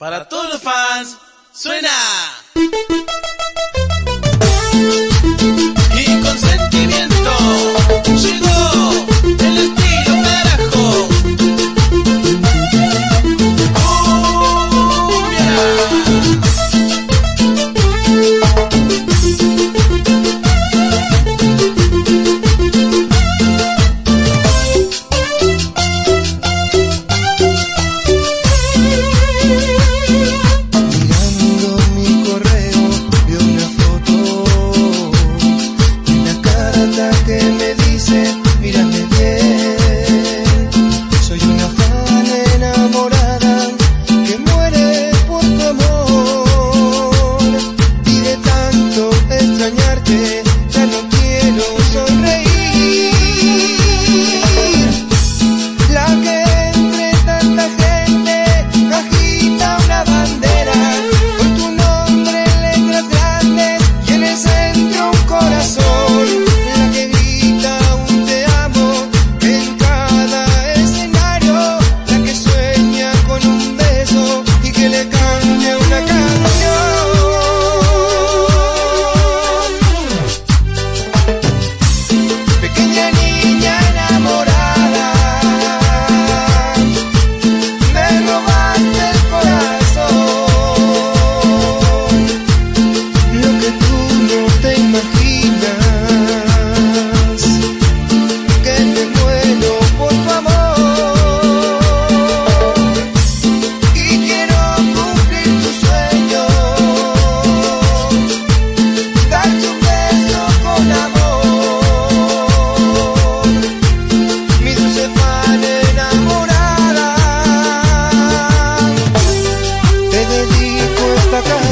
Para todos los fans, suena. atrás.